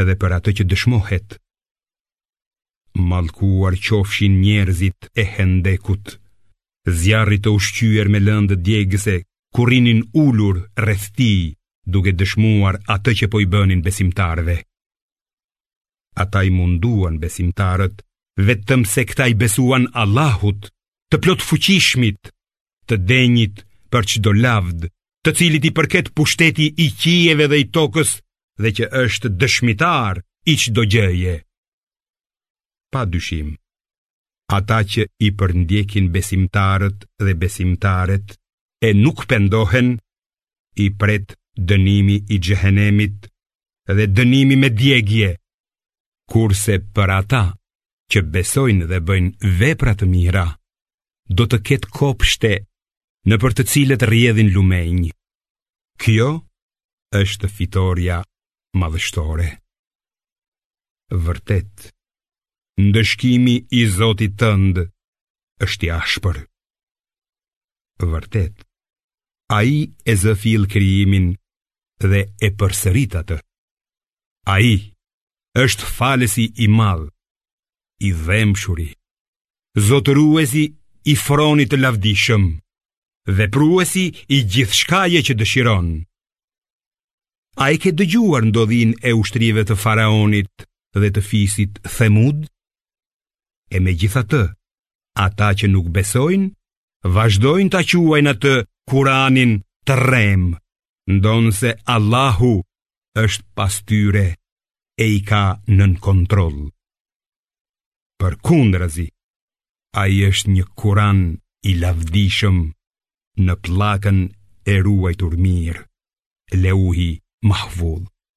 edhe për atë që dëshmohet. Mallkuar qofshin njerëzit e hendekut, zjarrit të ushqyer me lëndë djegëse, kur rrinin ulur rreth tij duke dëshmuar atë që po i bënin besimtarëve. Ata i munduan besimtarët, vetëm se këta i besuan Allahut, të plotfuqishmit, të denjit për çdo lavdi, të cilit i përket pushteti i qiejve dhe i tokës dhe që është dëshmitar i çdo gjëje. Pa dyshim, ata që i përndjekin besimtarët dhe besimtaret e nuk pendohen, i pret dënimi i xhehenemit dhe dënimi me djegje. Kurse për ata që besojnë dhe bëjnë vepra të mira, do të ketë kopshte nëpër të cilët rrjedhin lumenj. Kjo është fitorja madhështore. Vërtet, ndëshkimi i Zotit tënd është i ashpër. Vërtet, ai e zë fill krijimin dhe e përsërit atë. Ai është falësi i madh, i dhembshuri, zotëruesi i fronit të lavdishëm, vepruesi i gjithçkaje që dëshiron. A e ke dëgjuar ndodhinë e ushtrive të faraonit dhe të fisit themud? E megjithatë, ata që nuk besojnë, vazhdojnë ta quajnë atë kuranin të rremë, ndonëse Allahu është pas tyre e i ka nën kontroll. Përkundrazi, ai është një kuran i lavdishëm në pllakën e ruajtur mirë, leuhi mahfudh.